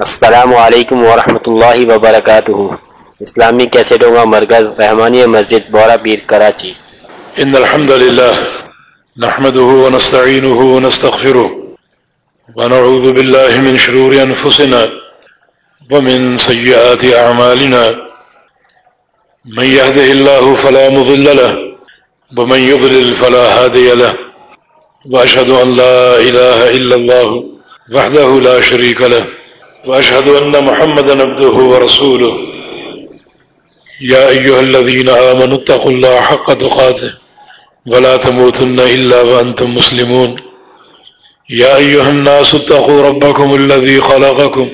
السلام علیکم ورحمۃ اللہ وبرکاتہ۔ اسلامی کیسٹوں کا مرکز رحمانی مسجد بورا پیر کراچی۔ ان الحمد لله نحمده ونستعينه ونستغفره ونعوذ بالله من شرور انفسنا ومن سيئات اعمالنا۔ من يهده الله فلا مضل له ومن يضلل فلا هادي له۔ واشهد ان لا اله الا الله وحده لا شريك له۔ وأشهد أن محمد عبده ورسوله. يا أيها الذين آمنوا اتقوا الله حق تقاته ولا تموتن إلا وأنتم مسلمون. يا أيها الناس اتقوا ربكم الذي خلقكم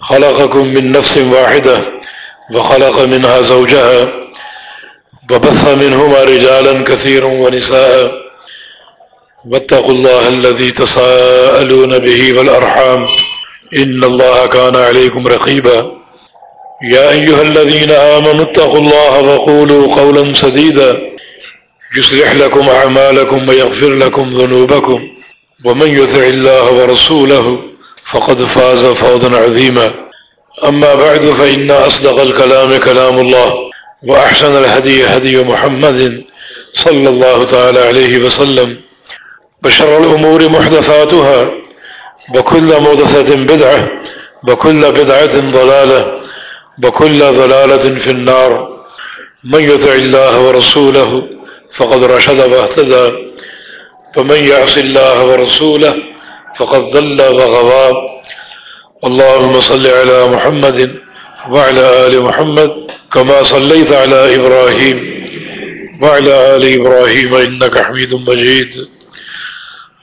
خلقكم من نفس واحدة وخلق منها زوجها وبث منهما رجالا كثيرا ونساء. واتقوا الله الذي تساءلون به والأرحام. إن الله كان عليكم رقيبا. يا أيها الذين آمنوا اتقوا الله وقولوا قولا سديدا. يصلح لكم أعمالكم ويغفر لكم ذنوبكم. ومن يثع الله ورسوله فقد فاز فوضا عظيما. أما بعد، فإن أصدق الكلام كلام الله وأحسن الهدي هدي محمد صلى الله تعالى عليه وسلم. بشر الأمور محدثاتها. بكل مودثة بدعة بكل بدعة ضلالة بكل ضلالة في النار. من يتع الله ورسوله فقد رشد واهتدى فمن يعص الله ورسوله فقد ضل وغضى. اللهم صل على محمد وعلى آل محمد كما صليت على إبراهيم وعلى آل إبراهيم إنك حميد مجيد.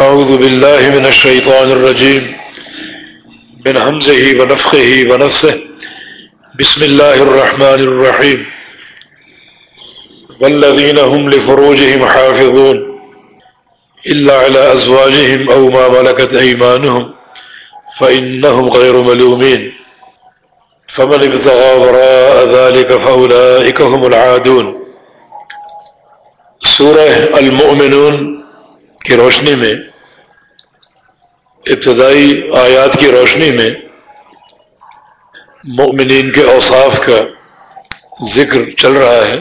أعوذ بالله من الشيطان الرجيم. من همزه ونفخه ونفسه. بسم الله الرحمن الرحيم. والذين هم لفروجهم حافظون. إلا على أزواجهم أو ما ملكت أيمانهم. فإنهم غير ملومين. فمن ابتغى وراء ذلك فأولئك هم العادون. سورة المؤمنون. کی روشنی میں، ابتدائی آیات کی روشنی میں مؤمنین کے اوصاف کا ذکر چل رہا ہے۔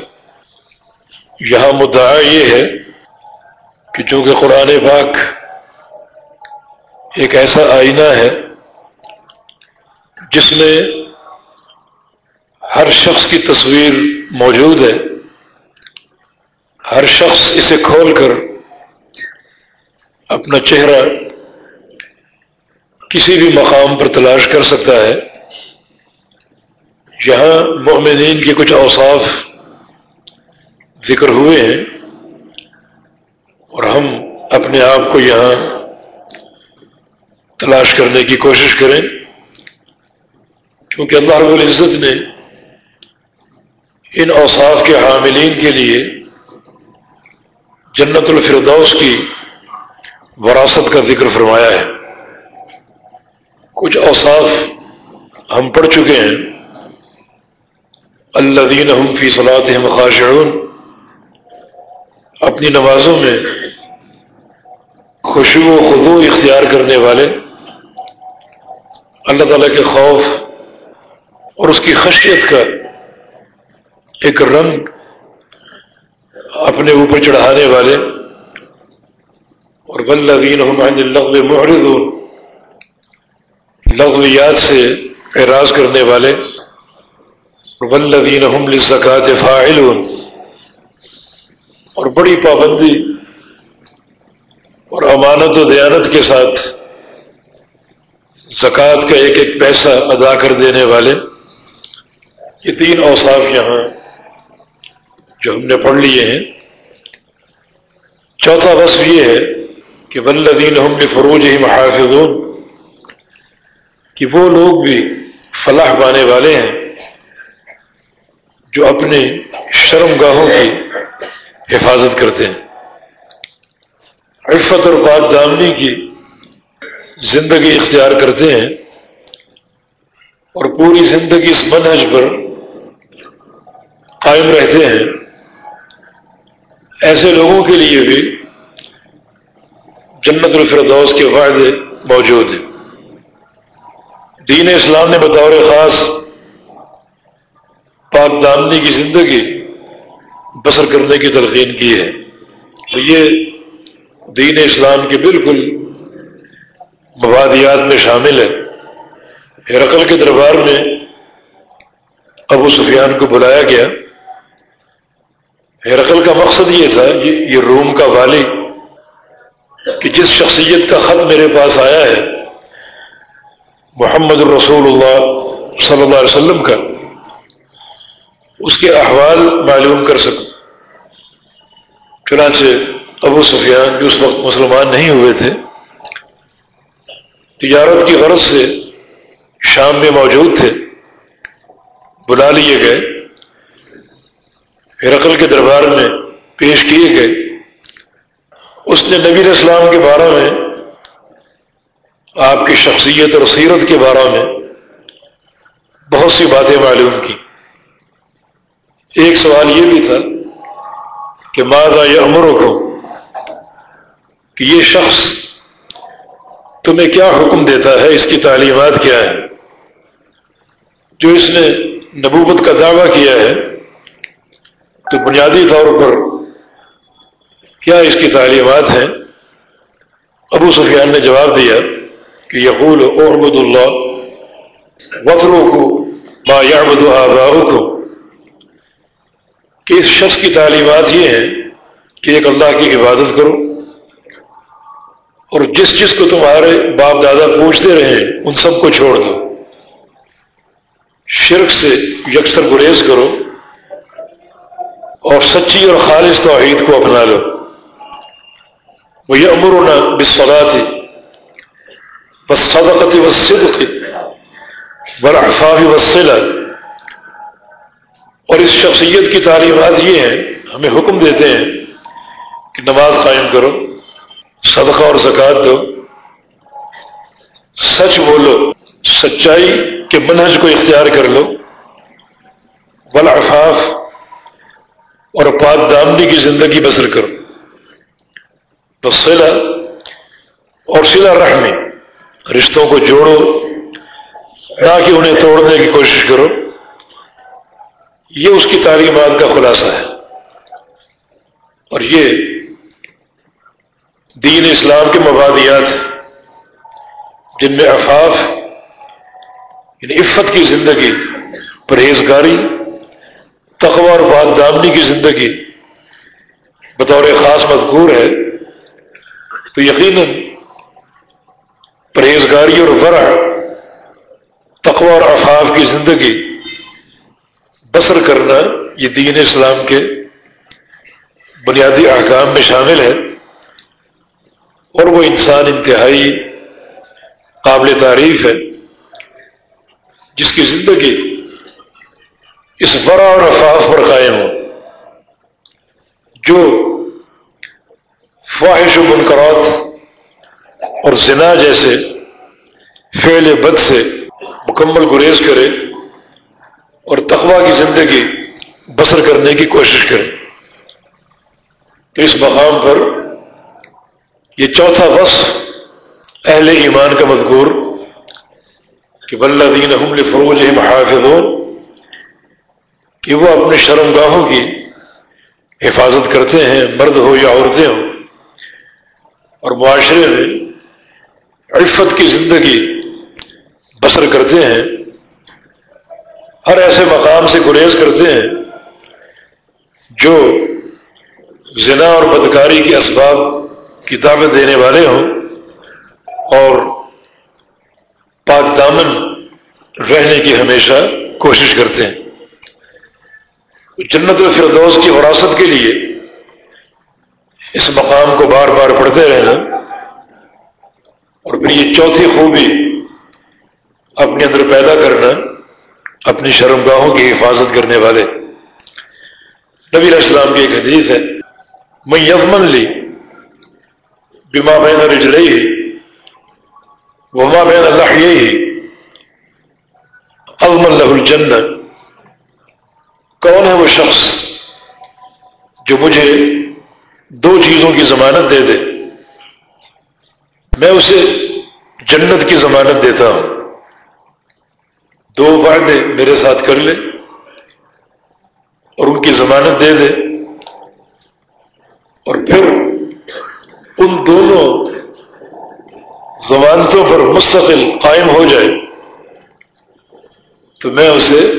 یہاں مدعا یہ ہے کہ چونکہ قرآن پاک ایک ایسا آئینہ ہے جس میں ہر شخص کی تصویر موجود ہے، ہر شخص اسے کھول کر اپنا چہرہ کسی بھی مقام پر تلاش کر سکتا ہے۔ یہاں مومنین کے کچھ اوصاف ذکر ہوئے ہیں اور ہم اپنے آپ کو یہاں تلاش کرنے کی کوشش کریں۔ کیونکہ اللہ رب العزت نے ان اوصاف کے حاملین کے لیے جنت الفردوس کی وراثت کا ذکر فرمایا ہے۔ کچھ اوصاف ہم پڑھ چکے ہیں۔ اللہ دین ہم فی صلاحت خاشعون۔ اپنی نمازوں میں خوشو و خدو اختیار کرنے والے۔ اللہ تعالیٰ کے خوف اور اس کی خشیت کا ایک رنگ اپنے اوپر چڑھانے والے۔ اور ولدین لغو محرد لغویات سے اعراض کرنے والے۔ ولدین زکات فاعل اور بڑی پابندی اور امانت و دیانت کے ساتھ زکوٰۃ کا ایک ایک پیسہ ادا کر دینے والے۔ یہ تین اوصاف یہاں جو ہم نے پڑھ لیے ہیں۔ چوتھا وصف یہ ہے کہ ولدین ہم فروج ہی محافظ کہ وہ لوگ بھی فلاح پانے والے ہیں جو اپنے شرم گاہوں کی حفاظت کرتے ہیں۔ عفت اور پاک دامنی کی زندگی اختیار کرتے ہیں اور پوری زندگی اس منہج پر قائم رہتے ہیں۔ ایسے لوگوں کے لیے بھی جنت الفردوس کے فائدے موجود ہیں۔ دین اسلام نے بطور خاص پاک دامنی کی زندگی بسر کرنے کی تلقین کی ہے۔ تو یہ دین اسلام کے بالکل مبادیات میں شامل ہے۔ ہرقل کے دربار میں ابو سفیان کو بلایا گیا۔ ہرقل کا مقصد یہ تھا یہ روم کا والی کہ جس شخصیت کا خط میرے پاس آیا ہے، محمد الرسول اللہ صلی اللہ علیہ وسلم کا، اس کے احوال معلوم کر سکوں۔ چنانچہ ابو سفیان جو اس وقت مسلمان نہیں ہوئے تھے، تجارت کی غرض سے شام میں موجود تھے، بلا لیے گئے، ہرقل کے دربار میں پیش کیے گئے۔ اس نے نبی اسلام کے بارے میں، آپ کی شخصیت اور سیرت کے بارے میں بہت سی باتیں معلوم کی۔ ایک سوال یہ بھی تھا کہ مادا یہ امر کو کہ یہ شخص تمہیں کیا حکم دیتا ہے؟ اس کی تعلیمات کیا ہے جو اس نے نبوت کا دعویٰ کیا ہے، تو بنیادی طور پر کیا اس کی تعلیمات ہیں؟ ابو سفیان نے جواب دیا کہ یقول احمد اللہ وطروں کو با یامد کو کہ اس شخص کی تعلیمات یہ ہیں کہ ایک اللہ کی عبادت کرو اور جس جس کو تمہارے باپ دادا پوچھتے رہے ان سب کو چھوڑ دو۔ شرک سے یکسر گریز کرو اور سچی اور خالص توحید کو اپنا لو۔ وہ یہ امر ہونا تھی بس صدقتی و صدق برحفاظی وسیلہ اور اس شخصیت کی تعلیمات یہ ہیں ہمیں حکم دیتے ہیں کہ نماز قائم کرو، صدقہ اور زکوٰۃ دو۔ سچ بولو، سچائی کے منہج کو اختیار کر لو۔ بلافاف اور پاک دامنی کی زندگی بسر کرو۔ تو سلا اور سلا رحمی رشتوں کو جوڑو نہ کہ انہیں توڑنے کی کوشش کرو یہ اس کی تعلیمات کا خلاصہ ہے اور یہ دین اسلام کے مبادیات جن میں افاف یعنی عفت کی زندگی پرہیزگاری تقوی اور باد دامنی کی زندگی بطور خاص مذکور ہے تو یقیناً پرہیزگاری اور ورع، تقوی اور افاف کی زندگی بسر کرنا یہ دین اسلام کے بنیادی احکام میں شامل ہے اور وہ انسان انتہائی قابل تعریف ہے، جس کی زندگی اس برا اور افاف پر قائم ہو، جو فواہش و منقرات اور زنا جیسے فعل بد سے مکمل گریز کرے اور تقوا کی زندگی بسر کرنے کی کوشش کریں تو اس مقام پر یہ چوتھا وصف اہل ایمان کا مذکور کہ دین حمل فروج محافظ کہ وہ اپنے شرم گاہوں کی حفاظت کرتے ہیں، مرد ہو یا عورتیں ہوں۔ اور معاشرے میں عفت کی زندگی بسر کرتے ہیں، ہر ایسے مقام سے گریز کرتے ہیں جو زنا اور بدکاری کے اسباب کی دعوت دینے والے ہوں اور پاک دامن رہنے کی ہمیشہ کوشش کرتے ہیں۔ جنت الفردوس کی وراثت کے لیے اس مقام کو بار بار پڑھتے رہنا اور پھر یہ چوتھی خوبی اپنے اندر پیدا کرنا، اپنی شرمگاہوں کی حفاظت کرنے والے۔ نبی علیہ السلام کی ایک حدیث ہے میں یزمن لی بیما بین رجلئی وما بین اللہ ہی ازمن لہ الجن کون ہے وہ شخص جو مجھے دو چیزوں کی ضمانت دے دے۔ میں اسے جنت کی ضمانت دیتا ہوں۔ دو وعدے میرے ساتھ کر لے اور ان کی ضمانت دے دے۔ اور پھر ان دونوں ضمانتوں پر مستقل قائم ہو جائے۔ تو میں اسے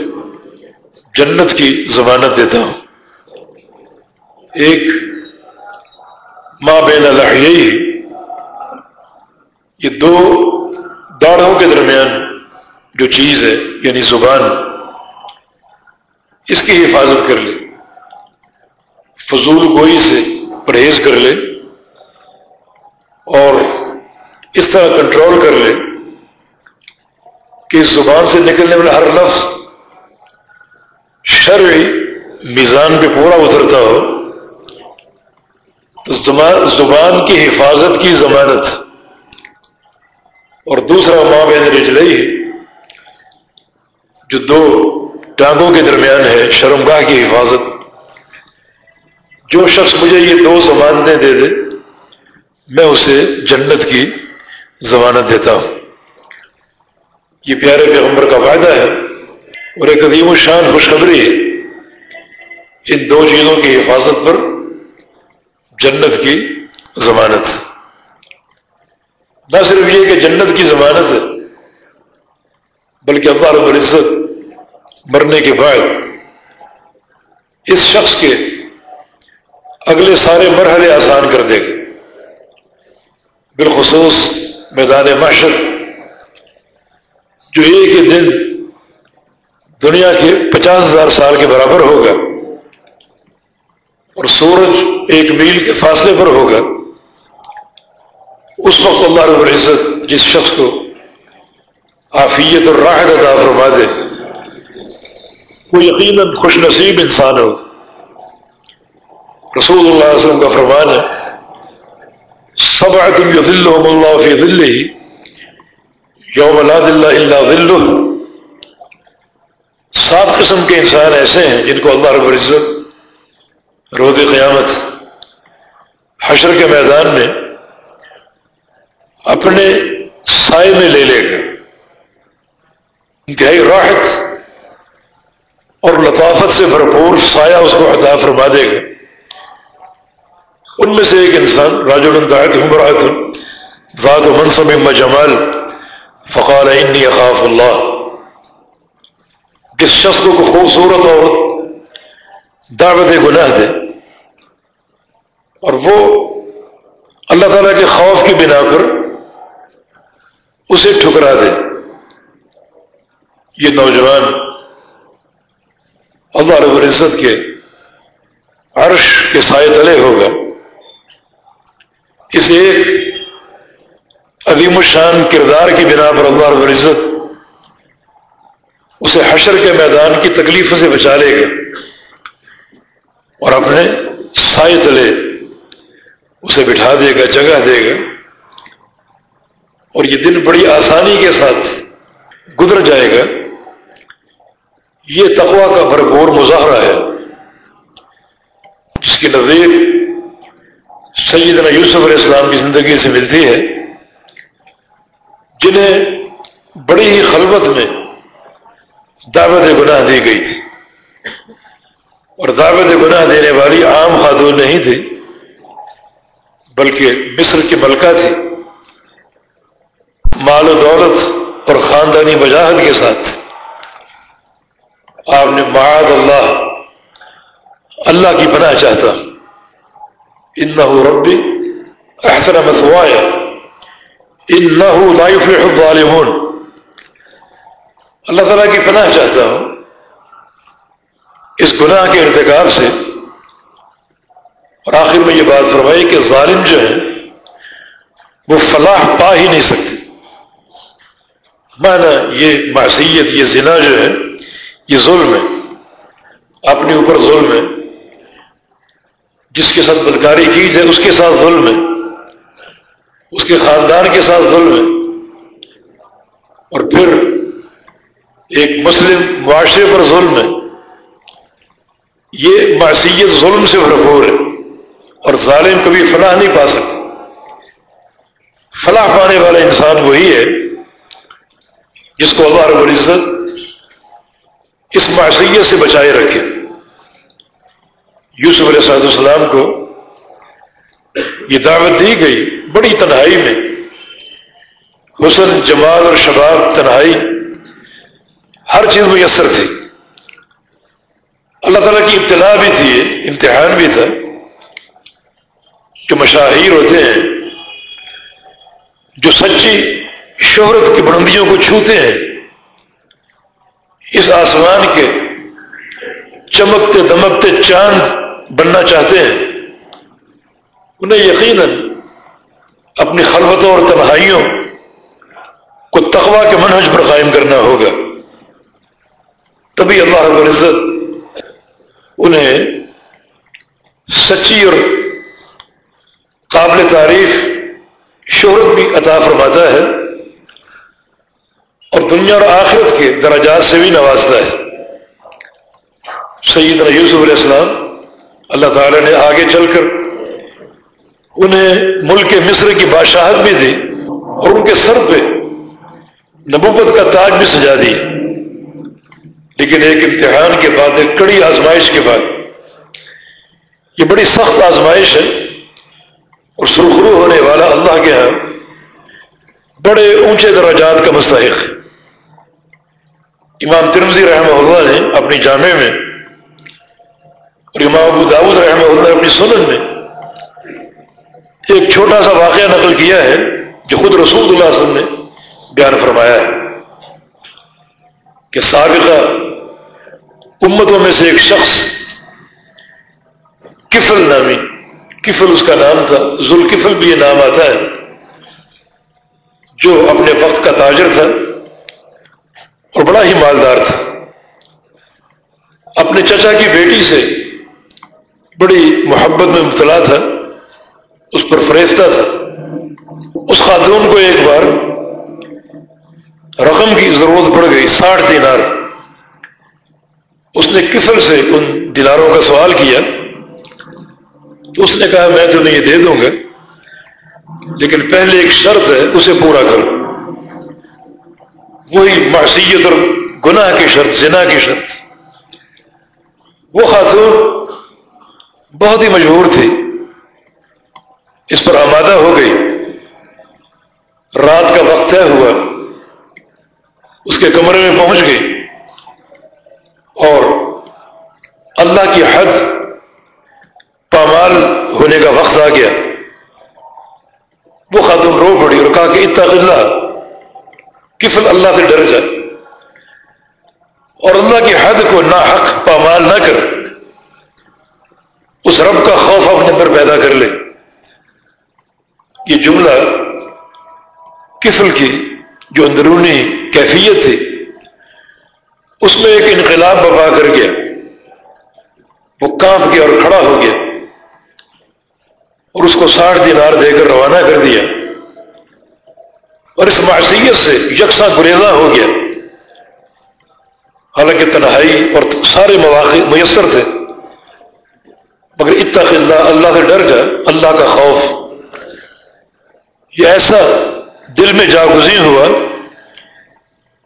جنت کی ضمانت دیتا ہوں۔ ایک ماں بین الحیئی یہ دو داڑھوں کے درمیان جو چیز ہے یعنی زبان، اس کی حفاظت کر لے، فضول گوئی سے پرہیز کر لے، اور اس طرح کنٹرول کر لے کہ اس زبان سے نکلنے والا ہر لفظ شرعی میزان پہ پورا اترتا ہو تو زبان کی حفاظت کی ضمانت۔ اور دوسرا ماں بین رجلئی جو دو ٹانگوں کے درمیان ہے، شرمگاہ کی حفاظت۔ جو شخص مجھے یہ دو ضمانتیں دے دے، میں اسے جنت کی ضمانت دیتا ہوں۔ یہ پیارے پیغمبر کا وعدہ ہے اور ایک عظیم و شان خوشخبری ہے۔ ان دو چیزوں کی حفاظت پر جنت کی ضمانت۔ نہ صرف یہ کہ جنت کی ضمانت ہے بلکہ اللہ رب العزت مرنے کے بعد اس شخص کے اگلے سارے مرحلے آسان کر دے گا۔ بالخصوص میدان معاشر جو ایک ہی دن دنیا کے پچاس ہزار سال کے برابر ہوگا۔ اور سورج ایک میل کے فاصلے پر ہوگا۔ اس وقت اللہ رب العزت جس شخص کو آفیت اور راحت ادا فرما دے، وہ یقیناً خوش نصیب انسان ہو۔ رسول اللہ علیہ وسلم کا فرمان ہے سب اللہ فی دل یوم دل اللہ دل سات قسم کے انسان ایسے ہیں جن کو اللہ رب العزت رود قیامت حشر کے میدان میں اپنے سائے میں لے لے گا انتہائی راحت اور لطافت سے بھرپور سایہ اس کو عطا فرما دے گا۔ ان میں سے ایک انسان راج الراۃ ذات منصب جمال فقال انی اخاف اللہ۔ جس شخص کو خوبصورت اور دعوت گناہ دے اور وہ اللہ تعالیٰ کے خوف کی بنا پر اسے ٹھکرا دے۔ یہ نوجوان اللہ رب العزت کے عرش کے سائے تلے ہوگا اس ایک عظیم الشان کردار کی بنا پر اللہ رب العزت اسے حشر کے میدان کی تکلیفوں سے بچا لے گا اور اپنے سائے تلے اسے بٹھا دے گا، جگہ دے گا۔ اور یہ دن بڑی آسانی کے ساتھ گزر جائے گا۔ یہ تقوا کا بھرپور مظاہرہ ہے۔ جس کی نظیر سیدنا یوسف علیہ السلام کی زندگی سے ملتی ہے، جنہیں بڑی ہی خلوت میں دعوت گناہ دی گئی تھی۔ اور دعوت گناہ دینے والی عام خاتون نہیں تھی بلکہ مصر کی ملکہ تھی۔ مال و دولت اور خاندانی وجاہت کے ساتھ۔ آپ نے معاد اللہ اللہ کی پناہ چاہتا۔ ان ربی احسن مثوایا۔ ان لا يفلح الظالمون۔ اللہ تعالیٰ کی پناہ چاہتا ہوں۔ اس گناہ کے ارتکاب سے اور آخر میں یہ بات فرمائی کہ ظالم جو ہیں وہ فلاح پا ہی نہیں سکتے مانا یہ معصیت، یہ زنا جو ہے، یہ ظلم ہے۔ اپنے اوپر ظلم ہے۔ جس کے ساتھ بدکاری کی جائے، اس کے ساتھ ظلم ہے۔ اس کے خاندان کے ساتھ ظلم ہے۔ اور پھر ایک مسلم معاشرے پر ظلم ہے۔ یہ معصیت ظلم سے بھرپور ہے۔ اور ظالم کبھی فلاح نہیں پا سکتا۔ فلاح پانے والا انسان وہی ہے جس کو اللہ رب العزت اس معصیت سے بچائے رکھے۔ یوسف علیہ صاحب السلام کو یہ دعوت دی گئی بڑی تنہائی میں۔ حسن، جمال اور شباب تنہائی ہر چیز میسر تھی۔ اللہ تعالیٰ کی اطلاع بھی تھی، امتحان بھی تھا۔ جو مشاہیر ہوتے ہیں، جو سچی شہرت کی بلندیوں کو چھوتے ہیں، اس آسمان کے چمکتے دمکتے چاند بننا چاہتے ہیں۔ انہیں یقیناً اپنی خلوتوں اور تنہائیوں کو تقوا کے منہج پر قائم کرنا ہوگا۔ تبھی اللہ رب العزت انہیں سچی اور قابل تعریف شہرت بھی عطا فرماتا ہے اور دنیا اور آخرت کے درجات سے بھی نوازتا ہے۔ سیدنا یوسف علیہ السلام اللہ تعالی نے آگے چل کر انہیں ملک مصر کی بادشاہت بھی دی اور ان کے سر پہ نبوت کا تاج بھی سجا دی۔ لیکن ایک امتحان کے بعد، ایک کڑی آزمائش کے بعد، یہ بڑی سخت آزمائش ہے۔ اور سرخرو ہونے والا اللہ کے ہاں بڑے اونچے درجات کا مستحق۔ امام ترمزی رحمہ اللہ نے اپنی جامع میں اور امام ابو داود رحمہ اللہ اپنی سنن میں ایک چھوٹا سا واقعہ نقل کیا ہے جو خود رسول اللہ علیہ وسلم نے بیان فرمایا ہے کہ سابقہ امتوں میں سے ایک شخص کفل نامی کفل اس کا نام تھا، ذوالکفل بھی یہ نام آتا ہے، جو اپنے وقت کا تاجر تھا اور بڑا ہی مالدار تھا۔ اپنے چچا کی بیٹی سے بڑی محبت میں مبتلا تھا، اس پر فریفتہ تھا۔ اس خاتون کو ایک بار رقم کی ضرورت پڑ گئی، ساٹھ دینار۔ اس نے کفل سے ان دیناروں کا سوال کیا۔ تو اس نے کہا، میں تمہیں یہ دے دوں گا، لیکن پہلے ایک شرط ہے، اسے پورا کرو۔ وہی معصیت اور گناہ کی شرط، زنا کی شرط۔ وہ خاتون بہت ہی مجبور تھی۔ اس پر آمادہ ہو گئی۔ رات کا وقت طے ہوا۔ اس کے کمرے میں پہنچ گئی۔ اور اللہ کی حد پامال ہونے کا وقت آ گیا۔ وہ خاتون رو پڑی اور کہا کہ اتق اللہ، کفل اللہ سے ڈر جائے۔ اور اللہ کی حد کو نہ حق پامال نہ کر اس رب کا خوف اپنے اندر پیدا کر لے۔ یہ جملہ کفل کی جو اندرونی کیفیت تھی، اس میں ایک انقلاب بپا کر گیا۔ وہ کانپ گیا اور کھڑا ہو گیا۔ اور اس کو ساٹھ دینار دے کر روانہ کر دیا۔ اور اس معصیت سے یکساں گریزاں ہو گیا۔ حالانکہ تنہائی اور سارے مواقع میسر تھے۔ مگر اتق اللہ اللہ سے ڈر جائے اللہ کا خوف۔ یہ ایسا دل میں جاگزی ہوا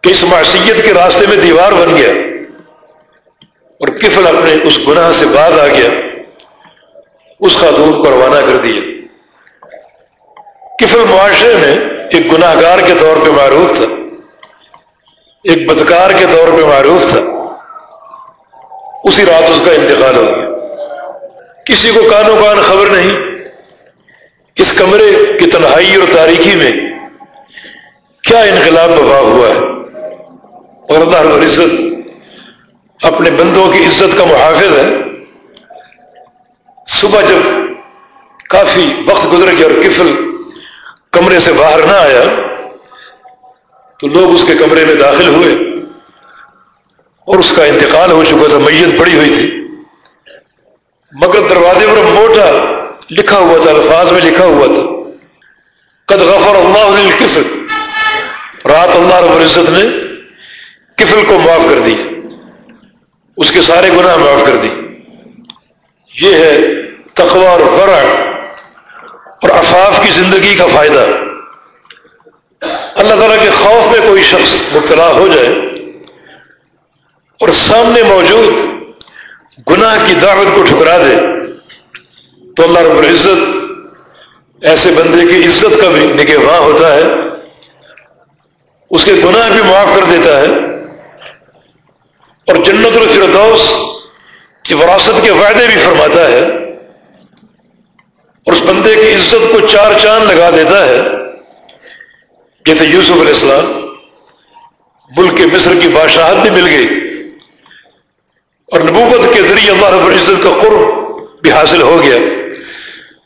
کہ اس معصیت کے راستے میں دیوار بن گیا اور کفل اپنے اس گناہ سے بعد آ گیا۔ اس خاتون کو روانہ کر دیا کفل معاشرے میں ایک گناہ گار کے طور پہ معروف تھا، ایک بدکار کے طور پہ معروف تھا، اسی رات اس کا انتقال ہو گیا۔ کسی کو کانوں کان خبر نہیں، اس کمرے کی تنہائی اور تاریخی میں کیا انقلاب ببا ہوا ہے۔ اور اللہ رب العزت اپنے بندوں کی عزت کا محافظ ہے۔ صبح جب کافی وقت گزر گیا اور کفل کمرے سے باہر نہ آیا، تو لوگ اس کے کمرے میں داخل ہوئے اور اس کا انتقال ہو چکا تھا، میت پڑی ہوئی تھی۔ مگر دروازے پر موٹا لکھا ہوا تھا، الفاظ میں لکھا ہوا تھا، قد غفر اللہ کفل رات اللہ رب العزت نے کفل کو معاف کر دی، اس کے سارے گناہ معاف کر دی۔ یہ ہے تقوی اور ورع اور افاف کی زندگی کا فائدہ۔ اللہ تعالیٰ کے خوف میں کوئی شخص مبتلا ہو جائے اور سامنے موجود گناہ کی دعوت کو ٹھکرا دے تو اللہ رب العزت ایسے بندے کی عزت کا بھی نگہباں ہوتا ہے، اس کے گناہ بھی معاف کر دیتا ہے۔ اور جنت الفردوس کی وراثت کے وعدے بھی فرماتا ہے اور اس بندے کی عزت کو چار چاند لگا دیتا ہے۔ جیسے یوسف علیہ السلام ملک کے مصر کی بادشاہت بھی مل گئی اور نبوت کے ذریعے اللہ رب العزت کا قرب بھی حاصل ہو گیا،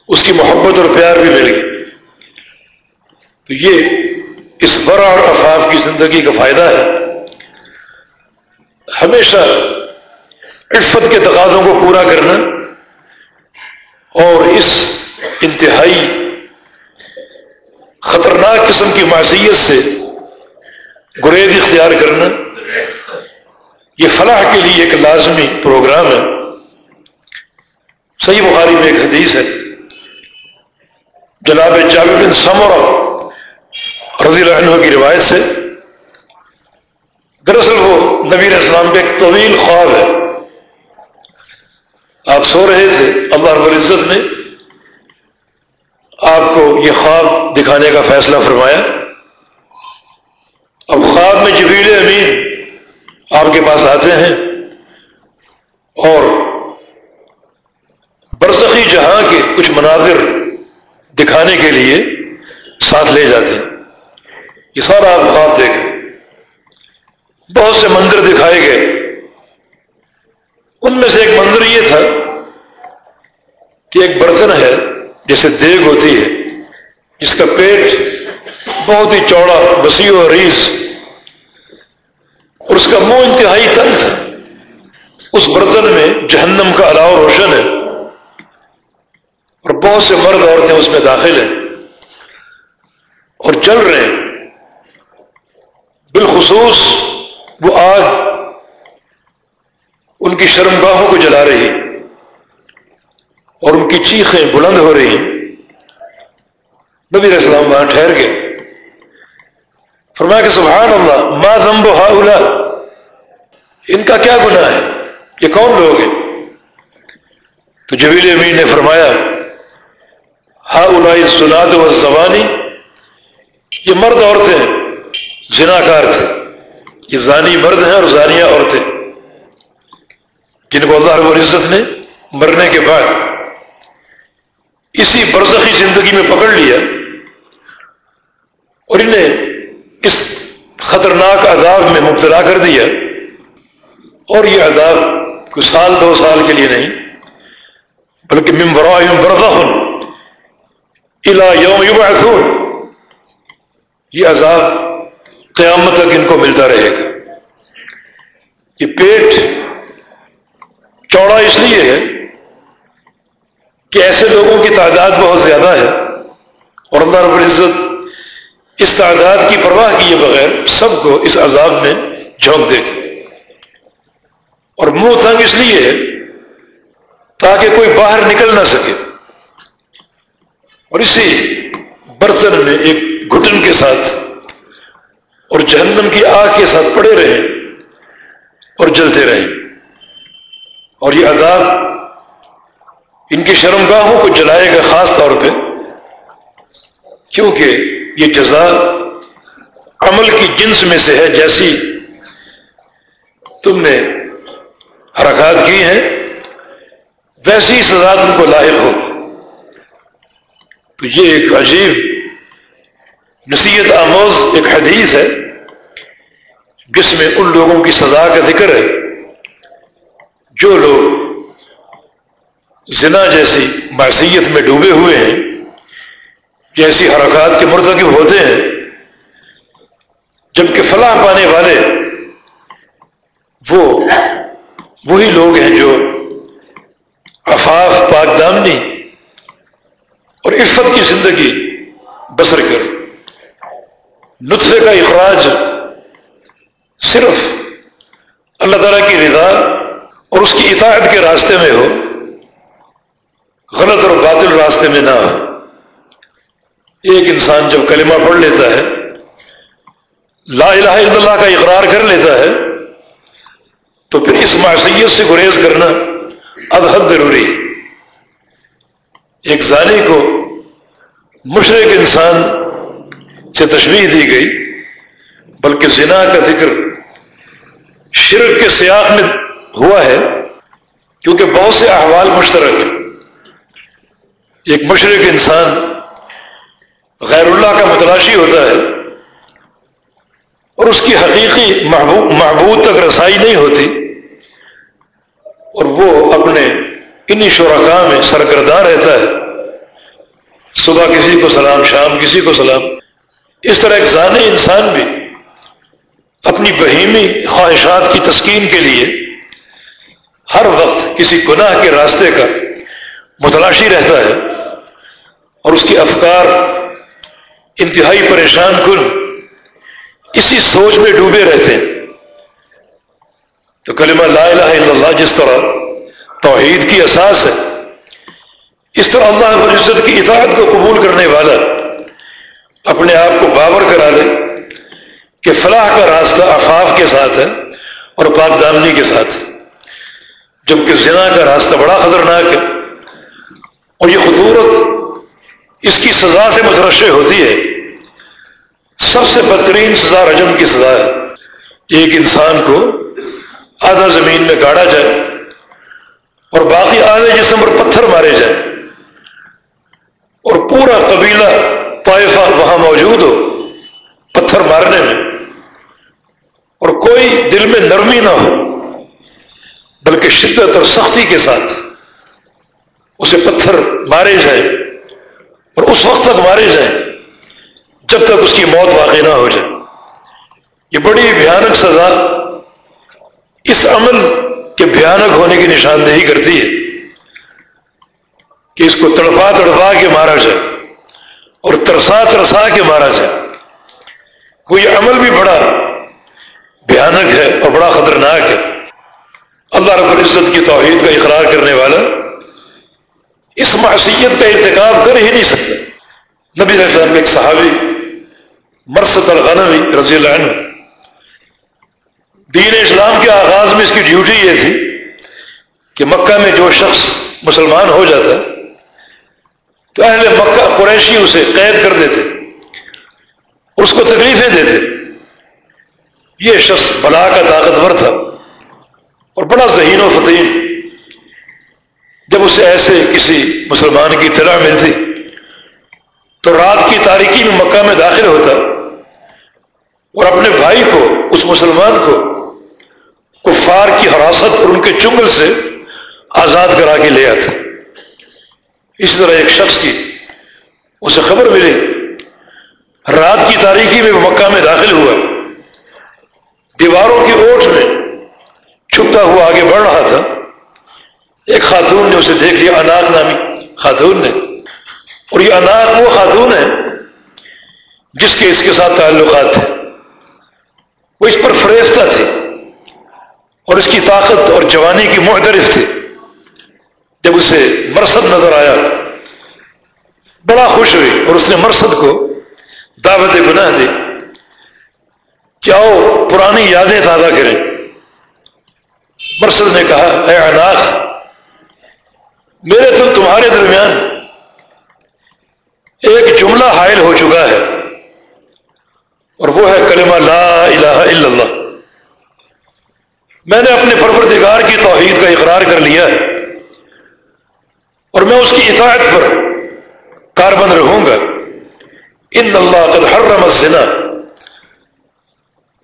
اس کی محبت اور پیار بھی مل گئی۔ تو یہ اس برا اور افاف کی زندگی کا فائدہ ہے۔ ہمیشہ عفت کے تقاضوں کو پورا کرنا اور اس انتہائی خطرناک قسم کی معصیت سے گریز اختیار کرنا یہ فلاح کے لیے ایک لازمی پروگرام ہے۔ صحیح بخاری میں ایک حدیث ہے۔ جناب جابر بن سمورا رضی اللہ عنہ کی روایت سے۔ دراصل وہ نبی اسلام کا ایک طویل خواب ہے۔ آپ سو رہے تھے، اللہ رب العزت نے آپ کو یہ خواب دکھانے کا فیصلہ فرمایا۔ اب خواب میں جبیل امین آپ کے پاس آتے ہیں اور برسخی جہاں کے کچھ مناظر دکھانے کے لیے ساتھ لے جاتے ہیں۔ یہ سارا آپ خواب دیکھیں بہت سے مندر دکھائے گئے۔ ان میں سے ایک مندر یہ تھا کہ ایک برتن ہے، جیسے دیگ ہوتی ہے، جس کا پیٹ بہت ہی چوڑا وسیع و ریس، اور اس کا منہ انتہائی تن تھا۔ اس برتن میں جہنم کا علاؤ روشن ہے، اور بہت سے مرد عورتیں اس میں داخل ہیں۔ اور جل رہے ہیں۔ بالخصوص وہ آگ ان کی شرمگاہوں کو جلا رہی ہے۔ اور ان کی چیخیں بلند ہو رہی نبی السلام وہاں ٹھہر گئے۔ فرمایا کہ سبحان اللہ ما ذنب ہا ان کا کیا گناہ ہے؟ یہ کون لوگ ہیں؟ تو جبیل امین نے فرمایا ہا سناد و زبانی یہ مرد عورتیں زناکار تھے۔ یہ زانی مرد ہیں اور زانیہ عورتیں۔ جن کو اللہ رب العزت نے مرنے کے بعد اسی برزخی زندگی میں پکڑ لیا اور انہیں اس خطرناک عذاب میں مبتلا کر دیا اور یہ عذاب کوئی سال، دو سال کے لیے نہیں، بلکہ ممبرا برزخن الا یوم یوم یہ عذاب قیامت تک ان کو ملتا رہے گا۔ یہ پیٹ چوڑا اس لیے ہے کہ ایسے لوگوں کی تعداد بہت زیادہ ہے اور اللہ رب العزت اس تعداد کی پرواہ کیے بغیر سب کو اس عذاب میں جھونک دے۔ گا اور منہ تنگ اس لیے ہے تاکہ کوئی باہر نکل نہ سکے۔ اور اسی برتن میں ایک گھٹن کے ساتھ اور جہنم کی آگ کے ساتھ پڑے رہیں اور جلتے رہیں اور یہ عذاب ان کی شرمگاہوں کو جلائے گا خاص طور پہ، کیونکہ یہ جزا عمل کی جنس میں سے ہے جیسی تم نے حرکات کی ہیں، ویسی سزا تم کو لاحق ہو۔ تو یہ ایک عجیب نصیحت آموز، ایک حدیث ہے، جس میں ان لوگوں کی سزا کا ذکر ہے، جو لوگ زنا جیسی معصیت میں ڈوبے ہوئے ہیں، جیسی حرکات کے مرتکب ہوتے ہیں، جبکہ فلاح پانے والے وہ وہی لوگ ہیں جو افاف، پاک دامنی اور عفت کی زندگی بسر کر، نطفے کا اخراج صرف اللہ تعالیٰ کی رضا اور اس کی اطاعت کے راستے میں ہو۔ غلط اور باطل راستے میں نہ ایک انسان جب کلمہ پڑھ لیتا ہے، لا الہ الا اللہ کا اقرار کر لیتا ہے، تو پھر اس معصیت سے گریز کرنا اب حد ضروری ہے۔ ایک زانی کو مشرق انسان سے تشریح دی گئی، بلکہ زنا کا ذکر شرک کے سیاق میں ہوا ہے، کیونکہ بہت سے احوال مشترک ہیں۔ ایک مشرق انسان غیر اللہ کا متلاشی ہوتا ہے اور اس کی حقیقی محبوب تک رسائی نہیں ہوتی اور وہ اپنے انہی شرکا میں سرگرداں رہتا ہے۔ صبح کسی کو سلام، شام کسی کو سلام۔ اس طرح ایک ذانی انسان بھی اپنی بہیمی خواہشات کی تسکین کے لیے ہر وقت کسی گناہ کے راستے کا متلاشی رہتا ہے اور اس کے افکار انتہائی پریشان کن اسی سوچ میں ڈوبے رہتے ہیں۔ تو کلمہ لا الہ الا اللہ جس طرح توحید کی اساس ہے، اس طرح اللہ عزت کی اطاعت کو قبول کرنے والا اپنے آپ کو باور کرا لے کہ فلاح کا راستہ افاف کے ساتھ ہے اور پاک دامنی کے ساتھ۔ جبکہ زنا کا راستہ بڑا خطرناک ہے اور یہ خطورت اس کی سزا سے مترشے ہوتی ہے۔ سب سے بدترین سزا رجم کی سزا ہے۔ ایک انسان کو آدھا زمین میں گاڑا جائے اور باقی آدھے جسم پر پتھر مارے جائیں اور پورا قبیلہ طائفہ وہاں موجود ہو پتھر مارنے میں اور کوئی دل میں نرمی نہ ہو، بلکہ شدت اور سختی کے ساتھ۔ اسے پتھر مارے جائیں اور اس وقت تک مارے جائیں جب تک اس کی موت واقع نہ ہو جائے۔ یہ بڑی بھیانک سزا اس عمل کے بھیانک ہونے کی نشاندہی کرتی ہے کہ اس کو تڑپا تڑپا کے مارا جائے اور ترسا ترسا کے مارا جائے۔ کوئی عمل بھی بڑا بھیانک ہے اور بڑا خطرناک ہے۔ اللہ رب العزت کی توحید کا اقرار کرنے والا اس معصیت کا ارتکاب کر ہی نہیں سکتا نبی علیہ السلام ایک صحابی مرسد الغنوی رضی اللہ عنہ، دین اسلام کے آغاز میں اس کی ڈیوٹی یہ تھی کہ مکہ میں جو شخص مسلمان ہو جاتا، تو اہل مکہ قریشی اسے قید کر دیتے اور اس کو تکلیفیں دیتے۔ یہ شخص بلا کا طاقتور تھا اور بڑا ذہین و فتیم جب اسے ایسے کسی مسلمان کی اطلاع ملتی تو رات کی تاریکی میں مکہ میں داخل ہوتا اور اپنے بھائی کو، اس مسلمان کو کفار کی حراست اور ان کے چنگل سے آزاد کرا کے لے آتا۔ اسی طرح ایک شخص کی اسے خبر ملی، رات کی تاریخی میں مکہ میں داخل ہوا۔ دیواروں کی اوٹ میں چھپتا ہوا آگے بڑھ رہا تھا۔ ایک خاتون نے اسے دیکھ لیا، اناک نامی خاتون نے۔ اور یہ اناک وہ خاتون ہے جس کے اس کے ساتھ تعلقات تھے۔ وہ اس پر فریفتہ تھے اور اس کی طاقت اور جوانی کی معترف تھی جب اسے مرسد نظر آیا، بڑا خوش ہوئی اور اس نے مرسد کو دعوت گناہ دی کہ آؤ پرانی یادیں تازہ کریں۔ مرسد نے کہا، اے اناخ میرے تو تمہارے درمیان ایک جملہ حائل ہو چکا ہے اور وہ ہے کلمہ لا الہ الا اللہ۔ میں نے اپنے پروردگار کی توحید کا اقرار کر لیا ہے اور میں اس کی اطاعت پر کاربند رہوں گا۔ ان اللہ قد حرم الزنا۔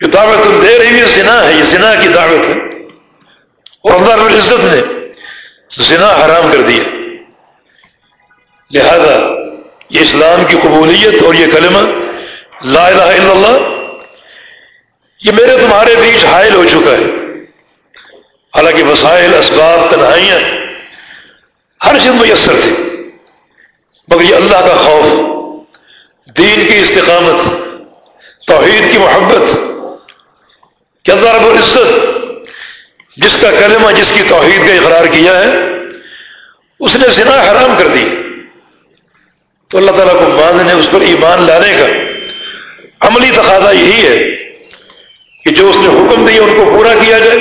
جو دعوت تم دے رہی ہے، زنا ہے، یہ زنا کی دعوت ہے۔ اور اللہ رب العزت نے زنا حرام کر دیا۔ لہذا یہ اسلام کی قبولیت اور یہ کلمہ لا الہ الا اللہ، یہ میرے تمہارے بیچ حائل ہو چکا ہے۔ حالانکہ وسائل، اسباب، تنہائیاں ہر چیز میسر تھی، مگر یہ اللہ کا خوف، دین کی استقامت، توحید کی محبت، کہ اللہ رب العزت جس کا کلمہ جس کی توحید کا اقرار کیا ہے، اس نے زنا حرام کر دی۔ تو اللہ تعالیٰ کو ماننے اس پر ایمان لانے کا عملی تقاضا یہی ہے کہ جو اس نے حکم دیا ان کو پورا کیا جائے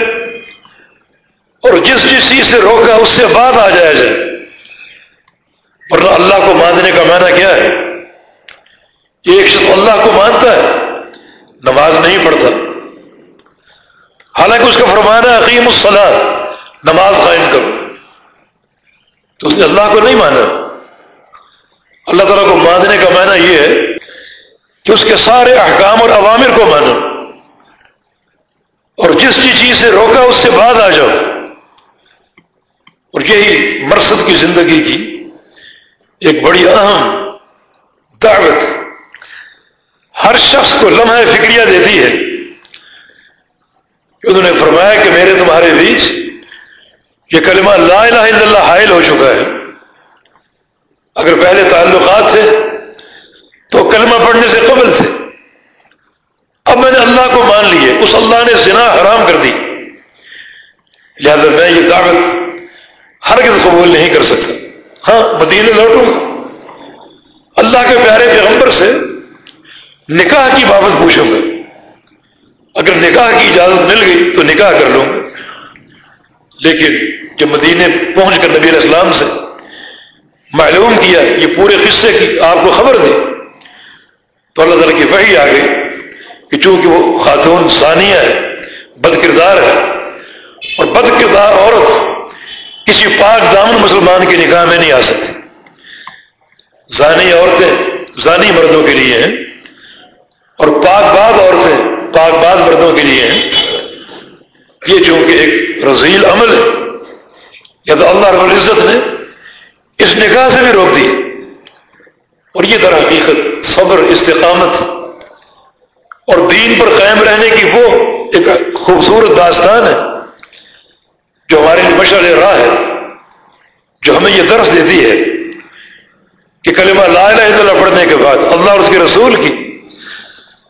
اور جس جس چیز سے روکا اس سے بعد آ جایا جائے۔ ورنہ اللہ کو ماننے کا معنی کیا ہے؟ ایک شخص اللہ کو مانتا ہے، نماز نہیں پڑھتا۔ حالانکہ اس کا فرمانا عقیم الصلاح نماز قائم کرو. تو اس نے اللہ کو نہیں مانا. اللہ تعالیٰ کو ماننے کا معنی یہ ہے کہ اس کے سارے احکام اور عوامر کو مانو. اور جس چیز چیز سے روکا، اس سے بعد آ جاؤ. اور یہی مرسد کی زندگی کی ایک بڑی اہم دعوت ہر شخص کو لمحہ فکریہ دیتی ہے کہ انہوں نے فرمایا کہ میرے تمہارے بیچ یہ کلمہ لا الہ الا اللہ حائل ہو چکا ہے۔ اگر پہلے تعلقات تھے تو کلمہ پڑھنے سے قبل تھے۔ اب میں نے اللہ کو مان لیے، اس اللہ نے زنا حرام کر دی۔ لہذا میں یہ دعوت ہرگز قبول نہیں کر سکتا۔ ہاں مدینے لوٹوں گا۔ اللہ کے پیارے پیغمبر سے نکاح کی بابت پوچھوں گا۔ اگر نکاح کی اجازت مل گئی تو نکاح کر لوں۔ گا لیکن جب مدینے پہنچ کر نبی اسلام سے معلوم کیا یہ پورے قصے کی آپ کو خبر دی تو اللہ تعالیٰ کی وحی آ گئی کہ چونکہ وہ خاتون ثانیہ ہے، بد کردار ہے۔ اور بد کردار عورت کسی پاک دامن مسلمان کے نکاح میں نہیں آ سکتی۔ زانی عورتیں زانی مردوں کے لیے ہیں۔ اور پاک باد عورتیں پاک بعض مردوں کے لیے ہیں یہ چونکہ ایک رضیل عمل ہے، یا تو اللہ رب العزت نے اس نکاح سے بھی روک دی۔ اور یہ در حقیقت صبر، استقامت اور دین پر قائم رہنے کی وہ ایک خوبصورت داستان ہے جو ہمارے لیے مشعل راہ ہے، جو ہمیں یہ درس دیتی ہے کہ کلمہ لا الہ الا اللہ پڑھنے کے بعد اللہ اور اس کے رسول کی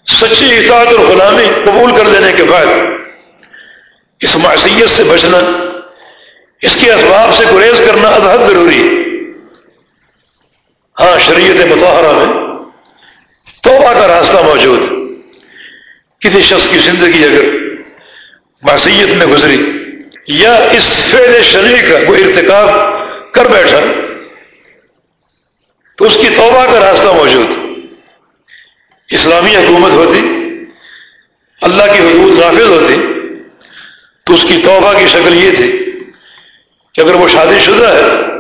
سچی اطاعت اور غلامی قبول کر لینے کے بعد اس معصیت سے بچنا، اس کے اسباب سے گریز کرنا ادحد ضروری ہے۔ ہاں شریعت مظاہرہ میں توبہ کا راستہ موجود۔ کسی شخص کی زندگی اگر معصیت میں گزری یا اس فعل شریع کا وہ ارتکاب کر بیٹھا، تو اس کی توبہ کا راستہ موجود۔ اسلامی حکومت ہوتی، اللہ کی حدود نافذ ہوتی، تو اس کی توبہ کی شکل یہ تھی کہ اگر وہ شادی شدہ ہے،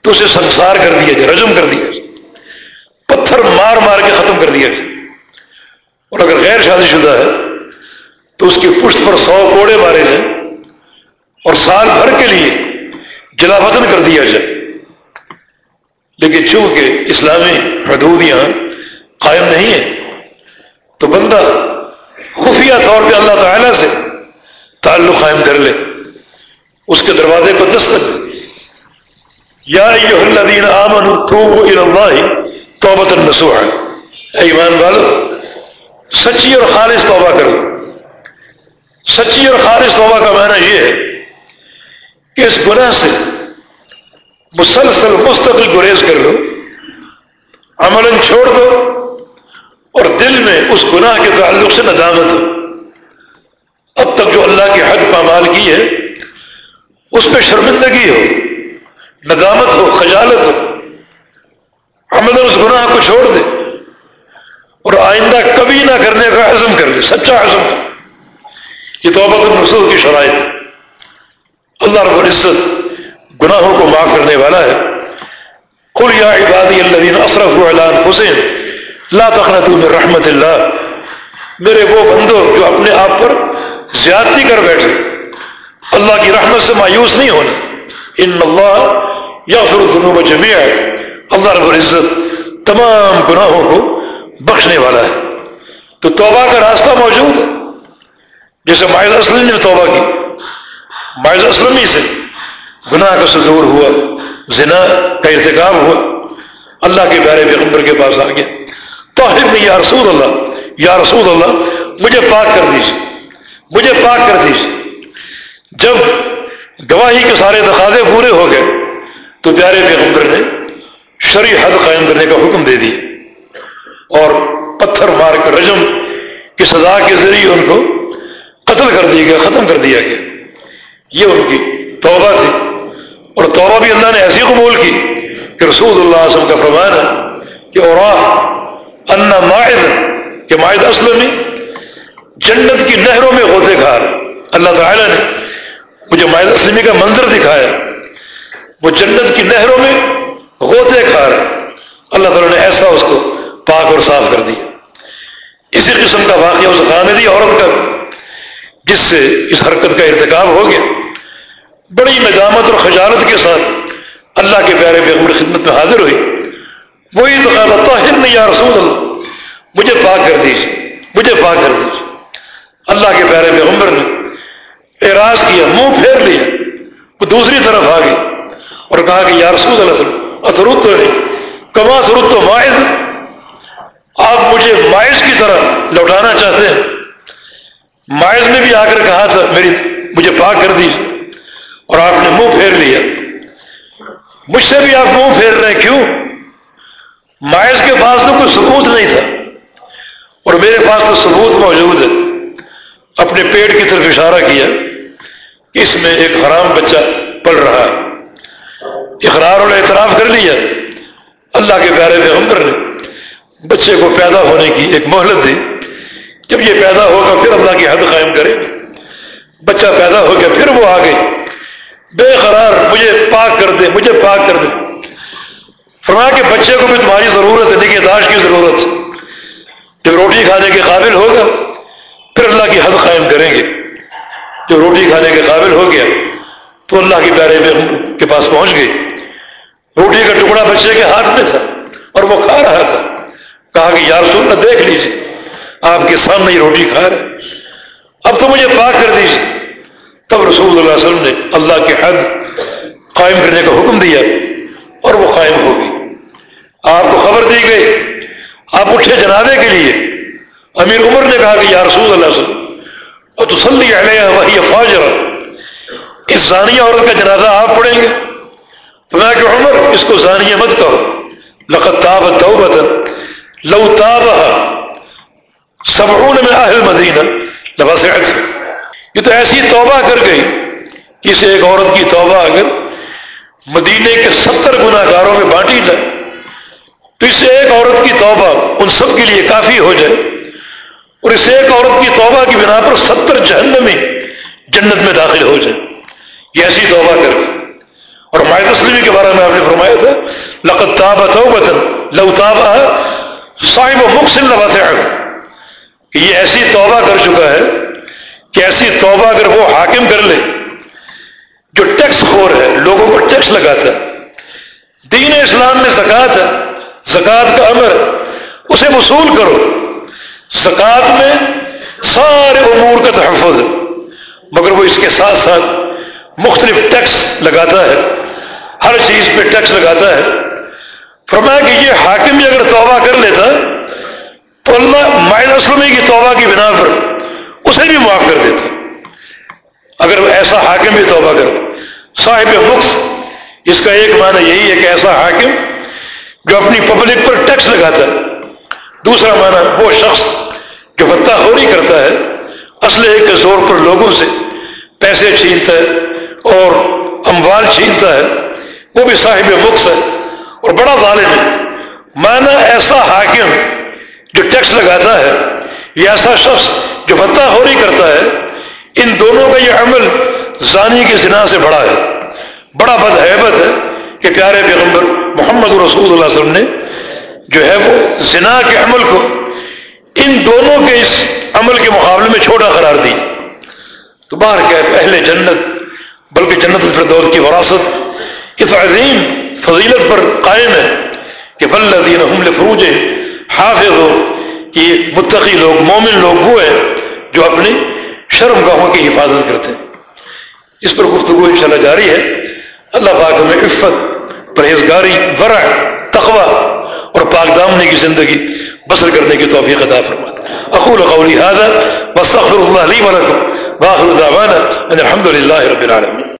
تو اسے سنسار کر دیا جائے، رجم کر دیا جائے، پتھر مار مار کے ختم کر دیا جائے۔ اور اگر غیر شادی شدہ ہے، تو اس کی پشت پر سو کوڑے مارے جائیں اور سال بھر کے لیے جلا وطن کر دیا جائے۔ لیکن چونکہ اسلامی حدود یہاں قائم نہیں ہے۔ تو بندہ خفیہ طور پہ اللہ تعالی سے تعلق قائم کر لے۔ اس کے دروازے کو دستک یا الذین آمنوا توبوا الى اللہ توبت النسوح اے ایمان والو، سچی اور خالص توبہ کرو سچی اور خالص توبہ کا معنی یہ ہے کہ اس گناہ سے مسلسل مستقل گریز کر لو۔ عمل چھوڑ دو۔ اور دل میں اس گناہ کے تعلق سے ندامت۔ ہو اب تک جو اللہ کے حد پامال کی ہے، اس پہ شرمندگی ہو، ندامت ہو، خجالت ہو۔ عمل اس گناہ کو چھوڑ دے اور آئندہ کبھی نہ کرنے کا عزم کر لے، سچا عزم۔ کر یہ توبہ الرسول کی شرائط۔ اللہ رب العزت گناہوں کو معاف کرنے والا ہے۔ قل یا عبادی الذین اسرفوا علی لا تخنت من رحمت اللہ۔ میرے وہ بندو جو اپنے آپ پر زیادتی کر بیٹھے، اللہ کی رحمت سے مایوس نہیں ہونا۔ ان اللہ یا الذنوب جميعا اللہ رب العزت تمام گناہوں کو بخشنے والا ہے۔ تو توبہ کا راستہ موجود۔ ہے جیسے مائل اسلم نے توبہ کی۔ باعث اسلمی سے گناہ کا صدور ہوا، زنا کا ارتکاب ہوا۔ اللہ کے پیارے پیغمبر کے پاس آ گیا۔ طاہر میں یا رسول اللہ، یا رسول اللہ، مجھے پاک کر دیجیے مجھے پاک کر دیجیے جب گواہی کے سارے تقاضے پورے ہو گئے، تو پیارے پیغمبر نے شرع حد قائم کرنے کا حکم دے دیا۔ اور پتھر مار کر، رجم کی سزا کے ذریعے ان کو قتل کر دیا گیا، ختم کر دیا گیا۔ یہ ان کی توبہ تھی۔ اور توبہ بھی اللہ نے ایسی قبول کی کہ رسول اللہ علیہ وسلم کا فرمان ہے کہ اور انا ماہد کہ ماہد اصل جنت کی نہروں میں ہوتے کھا اللہ تعالیٰ نے مجھے ماہد اسلمی کا منظر دکھایا۔ وہ جنت کی نہروں میں ہوتے کھا رہے اللہ تعالیٰ نے ایسا اس کو پاک اور صاف کر دیا۔ اسی قسم کا واقعہ اس خامدی عورت کا، جس سے اس حرکت کا ارتکاب ہو گیا۔ بڑی ندامت اور خجالت کے ساتھ اللہ کے پیارے پیغمبر خدمت میں حاضر ہوئی۔ وہی تو یا رسول اللہ، مجھے پاک کر دیجیے مجھے پاک کر دیجیے اللہ کے پیارے پیغمبر نے اعراض کیا، منہ پھیر لیا، وہ دوسری طرف آ گئی اور کہا کہ یا رسول اللہ وسلم اترت تو نہیں کما اترت تو مائز؟ آپ مجھے مائز کی طرح لوٹانا چاہتے ہیں۔ مائز نے بھی آ کر کہا تھا، میری، مجھے پاک کر دیجیے اور آپ نے منہ پھیر لیا۔ مجھ سے بھی آپ منہ پھیر رہے کیوں؟ مائز کے پاس تو کوئی ثبوت نہیں تھا۔ اور میرے پاس تو ثبوت موجود ہے۔ اپنے پیٹ کی طرف اشارہ کیا اس میں ایک حرام بچہ پل رہا ہے۔ اقرار اور اعتراف کر لیا۔ اللہ کے پیارے پیغمبر نے بچے کو پیدا ہونے کی ایک مہلت دی۔ جب یہ پیدا ہوگا پھر اللہ کی حد قائم کرے۔ بچہ پیدا ہو گیا پھر وہ آ گئی بے قرار مجھے پاک کر دے، مجھے پاک کر دے۔ فرما کے بچے کو بھی تمہاری ضرورت ہے نگہ داشت کی ضرورت۔ جب روٹی کھانے کے قابل ہوگا، پھر اللہ کی حد قائم کریں گے۔ جو روٹی کھانے کے قابل ہو گیا، تو اللہ کی پیارے میں کے پاس پہنچ گئی روٹی کا ٹکڑا بچے کے ہاتھ میں تھا اور وہ کھا رہا تھا۔ کہا کہ یار سن دیکھ لیجیے آپ کے سامنے ہی روٹی کھا رہے اب تو مجھے پاک کر دیجیے تب رسول اللہ علیہ وسلم نے اللہ کے حد قائم کرنے کا حکم دیا۔ اور وہ قائم ہو گئی۔ آپ کو خبر دی گئی۔ آپ اٹھے جنازے کے لیے۔ امیر عمر نے کہا کہ یا رسول اللہ علیہ وسلم اور تو سلی علیہ وہی فاجر اس زانیہ عورت کا جنازہ آپ پڑھیں گے۔ تو میں کہ عمر، اس کو زانیہ مت کہو۔ لقد تاب توبتا لو تابها سبعون میں اہل مدینہ لوسعت۔ یہ تو ایسی توبہ کر گئی کہ اسے ایک عورت کی توبہ اگر مدینے کے ستر گناہ گاروں میں بانٹی جائے تو اسے ایک عورت کی توبہ ان سب کے لیے کافی ہو جائے۔ اور اس ایک عورت کی توبہ کی بنا پر ستر جہنمی جنت میں داخل ہو جائے۔ یہ ایسی توبہ کر۔ اور مائد اسلمی کے بارے میں آپ نے فرمایا تھا لقت تاب توبتن، لو صاحب و مخصل لواسع کہ یہ ایسی توبہ کر چکا ہے کہ ایسی توبہ اگر وہ حاکم کر لے جو ٹیکس خور ہے، لوگوں کو ٹیکس لگاتا ہے۔ دین اسلام میں زکوٰۃ ہے، زکوٰۃ کا امر۔ اسے وصول کرو۔ زکوٰۃ میں سارے امور کا تحفظ ہے، مگر وہ اس کے ساتھ ساتھ مختلف ٹیکس لگاتا ہے۔ ہر چیز پہ ٹیکس لگاتا ہے۔ فرمایا کہ یہ حاکم بھی اگر توبہ کر لیتا تو اللہ مائل اسلمی کی توبہ کی بنا پر اسے بھی معاف کر دیتا۔ اگر ایسا حاکم بھی توبہ کر صاحب بکس اس کا ایک معنی یہی ہے کہ ایسا حاکم جو اپنی پبلک پر ٹیکس لگاتا ہے۔ دوسرا معنی وہ شخص جو بتا خوری کرتا ہے اسلحے کے زور پر لوگوں سے پیسے چھینتا ہے اور اموال چھینتا ہے۔ وہ بھی صاحب بکس ہے اور بڑا ظالم ہے۔ معنی ایسا حاکم جو ٹیکس لگاتا ہے یہ ایسا شخص جو بتا ہوری کرتا ہے ان دونوں کا یہ عمل زانی کے زنا سے بڑا ہے۔ بڑا بد حیبت ہے کہ پیارے پیغمبر محمد رسول اللہ علیہ وسلم نے جو ہے وہ زنا کے عمل کو ان دونوں کے اس عمل کے مقابلے میں چھوٹا قرار دی تو باہر کیا پہلے جنت، بلکہ جنت الفردوس کی وراثت اس عظیم فضیلت پر قائم ہے کہ بلدین حمل فروج حافظ ہو کہ متقی لوگ، مومن لوگ وہ ہیں جو اپنی شرم گاہوں کی حفاظت کرتے ہیں۔ اس پر گفتگو انشاءاللہ جاری ہے۔ اللہ پاک ہمیں عفت، پرہیزگاری، ورع، تقوی اور پاک دامنے کی زندگی بسر کرنے کی توفیق عطا فرماتا اقول قولی هذا، واستغفر الله لي ولكم واخر دعوانا ان الحمد لله رب العالمين۔